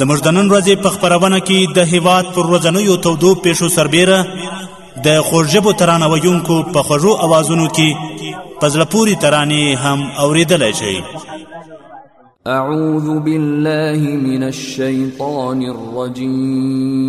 زموږ د نن ورځې په خبرونه کې د هیواد پر ورځنیو تودو پیښو سربیره د خوږژبو ترانه ویونکو په خوږو اوازونو کې په زړه پورې ترانې هم اوریدلی شئ اعوذ بالله من الشیطان الرجیم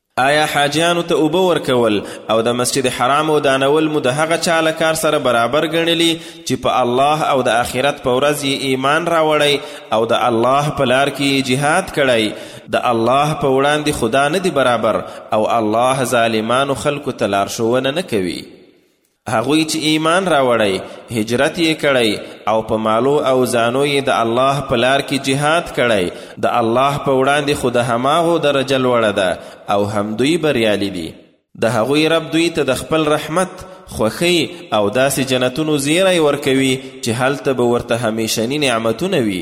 آیا حاجیانو ته اوبه ورکول او د مسجد حرام ودانول مو د هغه چا له کار سره برابر ګڼلي چې په الله او د آخرت په ورځ یې ایمان راوړی او د الله په لار کې یې جهاد کړی د الله په وړاندې خدا نه دی برابر او الله ظالمانو خلکو ته لارښوونه نه کوي هغوی چې ایمان راوړی هجرت یې کړی او په مالو او ځانو یې د الله په لار کې جهاد کړی د الله په وړاندې خو د هماغو درجه لوړه ده او همدوی بریالي دي د هغوی رب دوی ته د خپل رحمت خوښۍ او داسې جنتونو زیری ورکوي چې هلته به ورته همیشني نعمتونه وي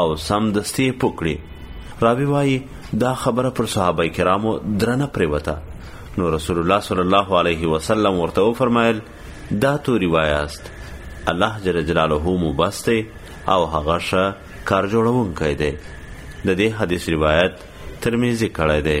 او سم دستي پکړي راوي وايي دا خبره پر صحابه کرامو درنه پریوته نو رسول الله صلی الله علیه وسلم ورته و فرمایل دا تو روایت الله جل جلاله مو بسته او هغه شه کار جوړونکی دی د دې حدیث روایت ترمذی کړی دی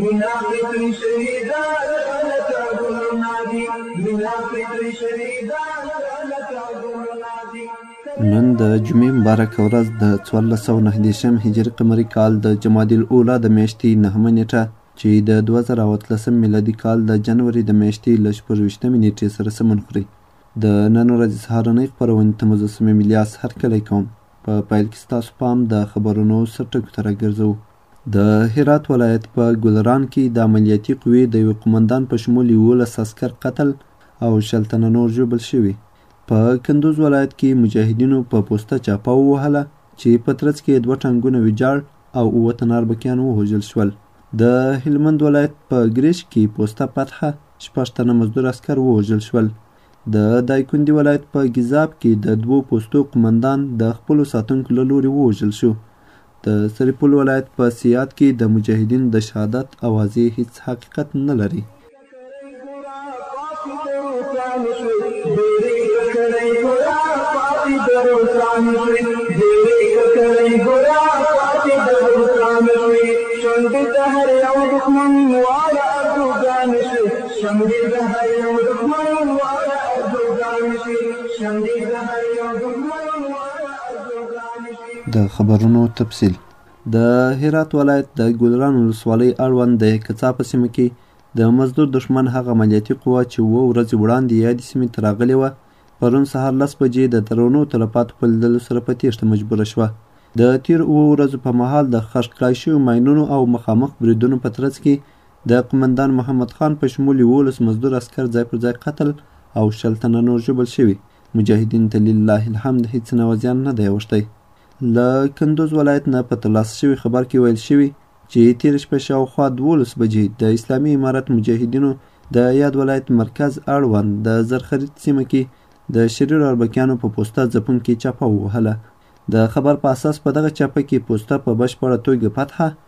مینا فکري شهیدان غلطه ګلونه دي مینا فکري شهیدان غلطه ګلونه دي نن د جمعې مبارکه ورځ د څوارلس سوه نهه دېرشم هجري قمري کال د جمادي الاولی د میاشتې نهمه نېټه چې د دوه زره او اتلسم میلادي کال د جنوري د میاشتې له شپږویشتمې نېټې سره سمون خوري د نن ورځې سهارنۍ خپرونې ته مو زه صمیم الیاس هرکلی کوم په پیل کې ستاسو پام د خبرونو سرټکو ته راګرځوو د هرات ولایت په ګلران کې د عملیاتي قوې د یو قومندان په شمول یولس عسکر قتل او شل تنه نور ژوبل شوي. په کندوز ولایت کې مجاهدینو په پوسته چاپه ووهله چې په ترڅ کې دوه ټانګونه ویجاړ او اووه تنه اربکیان ووژل شول. د هلمند ولایت په ګریش کې پوسته فتحه شپږ تنه مزدور عسکر ووژل شول. د دایکندي ولایت په ګیزاب کې د دوو پوستو قومندان د خپلو ساتونکو له لوري ووژل شو. د سرپل ولایت په سیاد کې د مجاهدین د شهادت اوازې هیڅ حقیقت نه لري. د خبرونو تفصیل د هرات ولایت د ګلران ولسوالۍ اړوند د کڅا په سیمه کې د مزدور دښمن هغه عملیاتي قوه چې اووه ورځې وړاندې یادې سیمې ته راغلې وه پرون سهار لس بجې د درونو تلفاتو په لیدلو سره په تیښته مجبوره شوه د تیر اوو ورځو په مهال د خښ کړای شویو ماینونو او مخامخ بریدونو په ترڅ کې د قمندان محمد خان په شمول یوولس مزدور عسکر ځای پر ځای قتل او شل تنه نور ژوبل شوي مجاهدین ته لله الحمد هیڅ نوع زیان نه دی اوښتی له کندوز ولایت نه په ترلاسه شوي خبر کې ویل شوي چې تېره شپه شاوخوا دولس بجې د اسلامي امارت مجاهدینو د یاد ولایت مرکز اړوند د زرخرید سیمه کې د شریرو اربکیانو په پوسته ځپونکې چاپه ووهله د خبر په اساس په دغه چاپه کې پوسته په بشپړه توګه فتحه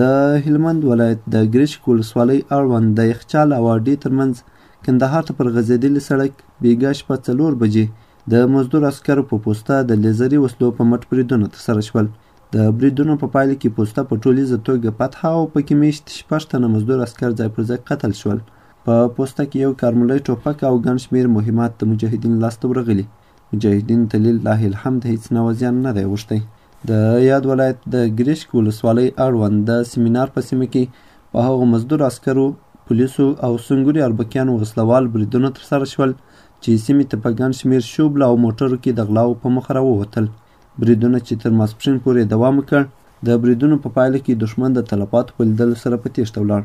د هلمند ولایت د ګرشک ولسوالۍ اړوند د یخچال او اډې ترمنځ کندهار ته پر غځېدلي سړک بیګا شپه څلور بجې د مزدور عسکرو په پوسته د لیزري وسلو په مټ بریدونه ترسره شول. د بریدونو په پایله کې پوسته په ټولیزه توګه فتح او پکې میشت شپږ تنه مزدور عسکر ځای پر ځای قتل شول. په پوسته کې یو کارملی ټوپک او ګڼ شمېر مهمات د مجاهدینو لاسته ورغلي. مجاهدین تللاه الحمد هیڅ نوع زیان نه دی اوښتی. د یاد ولایت د ګریشک ولسوالۍ اړوند د سیمینار په سیمه کې په هغو مزدور عسکرو، پولیسو او سنګوري اربکیانو وسله وال بریدونه ترسره شول چې سیمې ته په ګڼ شمېر شوبله او موټرو کې د غلاو په موخه راووتل. بریدونه چې تر ماسپښین پورې دوام وکړ، د بریدونو په پایله کې دښمن د تلفاتو په لیدلو سره په تېښته ولاړ.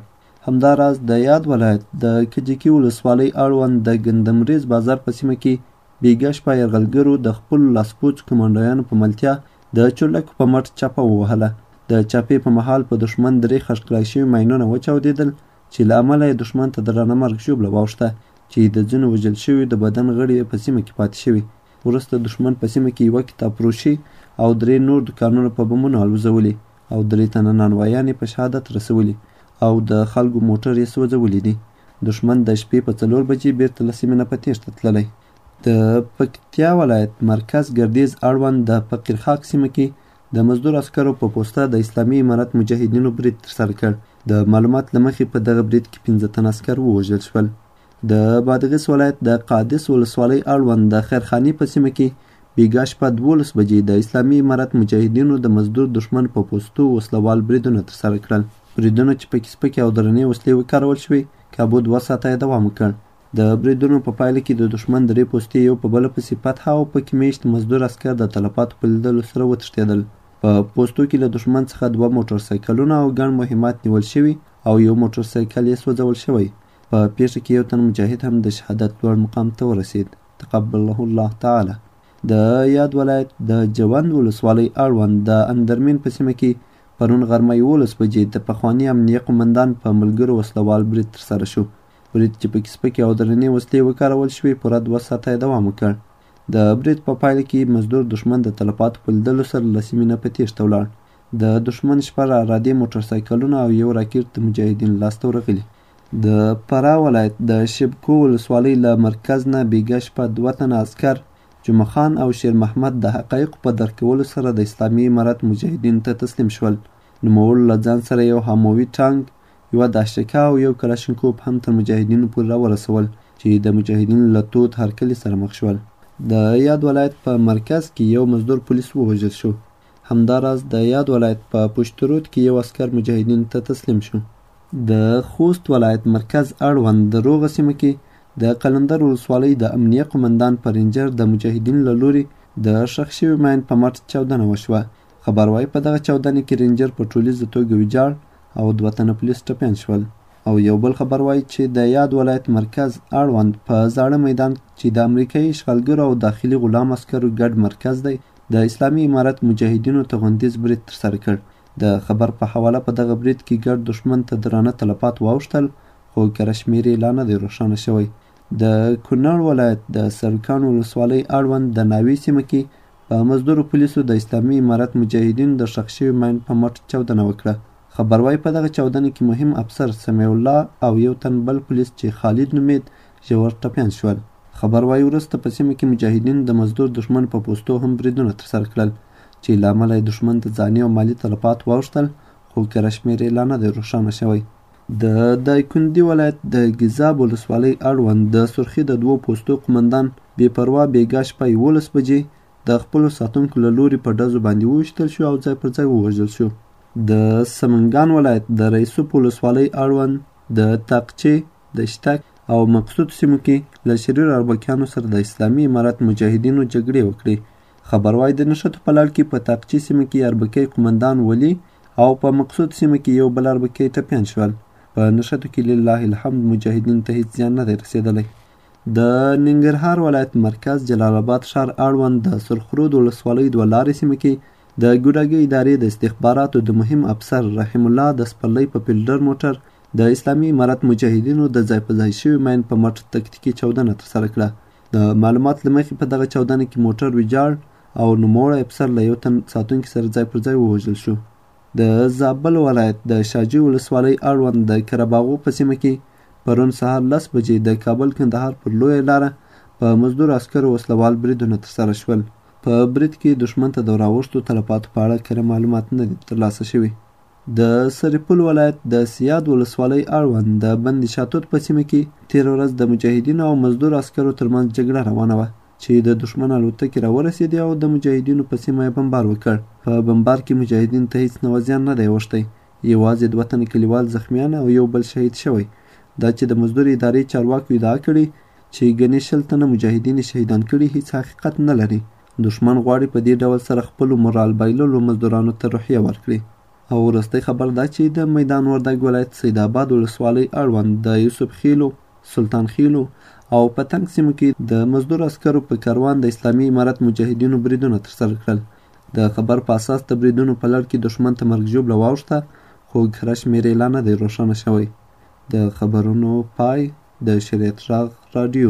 همداراز د یاد ولایت د کجکي ولسوالۍ اړوند د ګندمریز بازار په سیمه کې بېګا شپه یرغلګرو د خپلو لاسپوڅو کمانډویانو په ملتیا د چورلکو په مټ چاپه ووهله. د چاپې په مهال په دښمن درې خښ کړای شوي ماینونه وچاودېدل چې له امله یې دښمن ته درنه مرګ ژوبله واوښته چې د ځینو وژل شویو د بدن غړي یې په سیمه کې پاتې شوي. وروسته دښمن په سیمه کې یوه کتابفروشي او درې نور دوکانونه په بمونو الوزولي. او درې تنه نانوایان یې په شهادت رسولي او د خلکو موټر یې سوځولي دي. دښمن د شپې په څلور بجې بیرته له سیمې نه په تېښته تللی. د پکتیا ولایت مرکز ګردیز اړوند د فقیرخاک سیمه کې د مزدور عسکرو په پوسته د اسلامي امارت مجاهدینو برید ترسره کړ. د معلومات له مخې په دغه برید کې پنځه تنه عسکر ووژل شول. د بادغیس ولایت د قادس ولسوالۍ اړوند د خیرخاني په سیمه کې بیګا شپه دولس بجې د اسلامي امارت مجاهدینو د مزدور دښمن په پوستو وسلوال بریدونه ترسره کړل بریدونه چې پکې سپکې او درنې وسلې وکارول شوې کابو دوه ساعته یې دوام وکړ د بریدونو په پایله کې د دښمن درې پوستې یو په بله پسې فتح او پکې میشت مزدور عسکر د تلفاتو په لیدلو سره وتښتېدل په پوستو کې له دښمن څخه دوه موټر سایکلونه او ګڼ مهمات نیول شوي او یو موټر سایکل یې سوځول شوی په پېښه کې یو تن مجاهد هم د شهادت لوړ مقام ته ورسید تقبله الله تعالی د یاد ولایت د جوند ولسوالۍ اړوند د اندرمین په سیمه کې پرون غرمه یولس بجې د پخواني امنیه قومندان په ملګرو وسلوال برید ترسره شو برید چې پکې سپکې او درنې وسلې وکارول شوې پوره دوه ساعته یې دوام وکړ د برید په پایله کې مزدور دښمن د تلفاتو په لیدلو سره له سیمې نه په تیښته ولاړ د دښمن شپږ عرادې موټرسایکلونه او یو راکټ د مجاهدینو لاسته ورغلي. د فراه ولایت د شبکو ولسوالۍ له مرکز نه بیګا شپه دوه تنه عسکر جمعه خان او شیر محمد د حقایقو په درک کولو سره د اسلامي امارت مجاهدینو ته تسلیم شول. نوموړو له ځان سره یو هاموي ټانګ، یوه داشتکا او یو کلاشینکوف هم تر مجاهدینو پورې راورسول چې د مجاهدینو له تود هرکلي سره مخ شول. د یاد ولایت په مرکز کې یو مزدور پولیس ووژل شو. همدا راز د یاد ولایت په پشت رود کې یو عسکر مجاهدینو ته تسلیم شو. د خوست ولایت مرکز اړوند د روغه سیمه کې د قلندر ولسوالۍ د امنیه قومندان په رینجر د مجاهدینو له لوري د ښخ شوي ماین په مټ چاودنه وشوه. خبر وايي په دغه چاودنه کې رینجر په ټولیزه توګه ویجاړ او دوه تنه پولیس ټپیان شول. او یو بل خبر وایي چې د یاد ولایت مرکز اړوند په زاړه میدان چې د امریکایي اشغالګرو او داخلي غلام عسکرو ګډ مرکز دی د اسلامي امارت مجاهدینو توغندیز برید ترسره کړ. د خبر په حواله په دغه برید کې ګډ دښمن ته درانه تلفات واوښتل خو کره شمېر یې لا نه دی روښانه شوی. د کونړ ولایت د سرکان ولسوالۍ اړوند د ناوې سیمه کې په مزدورو پولیسو د اسلامي امارت مجاهدینو د ښخ شوي ماین په مټ چاودنه وکړه. خبر وايي په دغه چاودنه کې مهم افسر سمیع الله او یو تن بل پولیس چې خالد نومېد ژور ټپیان شول. خبر وايي وروسته په سیمه کې مجاهدینو د مزدور دښمن په پوستو هم بریدونه ترسره کړل چې له امله یې دښمن ته ځاني او مالي تلفات واوښتل خو کره شمېر یې لا نه دی روښانه شوی. د دایکندي ولایت د ګیزاب ولسوالۍ اړوند د سرخي د دوو پوستو قومندان بې پروا بېګا شپه یوولس بجې د خپلو ساتونکو له لوري په ډزو باندې وویشتل شو او ځای پر ځای ووژل شو. د سمنګان ولایت د رئیسوپ ولسوالۍ اړوند د تاقچې دشتک او مقصود سیمو کې له شریرو اربکیانو سره د اسلامي امارت مجاهدینو جګړې وکړې خبر وايي د نښتو په لړ کې په تاقچي سیمه کې اربکی قومندان ولي او په مقصود سیمه کې یو بل اربکی ټپیان شول په نښتو کې لله الحمد مجاهدینو ته هیڅ زیان نه دی رسېدلی د ننګرهار ولایت مرکز جلال آباد ښار اړوند د سرخرود ولسوالۍ دوه لارې سیمه کې د ګوډاګي ادارې د استخباراتو د مهم افسر رحیم الله د سپرلۍ په فیلډر موټر د اسلامي امارت مجاهدینو د ځای په ځای شوي ماین په مټ تکتیکي چاودنه ترسره کړه. د معلومات له مخې په دغه چاودنه کې موټر ویجاړ او نوموړی افسر له یو تن ساتونکي سره ځای پر ځای ووژل شو. د زابل ولایت د شاجوی ولسوالۍ اړوند د کرباغو په سیمه کې پرون سهار لس بجې د کابل کندهار پر لویه لاره په مزدور عسکرو وسلوال بریدونه ترسره شول. په برید کې دښمن ته د راوښتو تلفاتو په اړه کره معلومات نه دي ترلاسه شوي. د سرپل ولایت د سیاد ولسوالۍ اړوند د بند شاتوت په سیمه کې تېره ورځ د مجاهدینو او مزدور عسکرو ترمنځ جګړه روانه وه چې د دښمن الوتکې راورسېدې او د مجاهدینو په سیمه یې بمبار وکړ. په بمبار کې مجاهدین ته هیڅ نوع زیان نه دی اوښتی. یوازې دوه تنه کلیوال زخمیان او یو بل شهید شوی. دا چې د مزدور ادارې چارواکو ادعا کړې چې ګنې شل تنه مجاهدین یې شهیدان کړي هیڅ حقیقت نه لري. دښمن غواړي په دې ډول سره خپلو مورال بایللو مزدورانو ته روحیه ورکړي او وروستۍ خبر دا چې د میدان وردګ ولایت سید آباد ولسوالۍ اړوند د یوسف خیلو، سلطان خیلو او پتنګ سیمو کې د مزدور عسکرو په کاروان د اسلامي امارت مجاهدینو بریدونه ترسره کړل. د خبر په اساس د بریدونو په لړ کې دښمن ته مرګ ژوبله واوښته خو کره شمېر یې لا نه دی روښانه شوی. د خبرونو پای د شریعت غږ راډیو.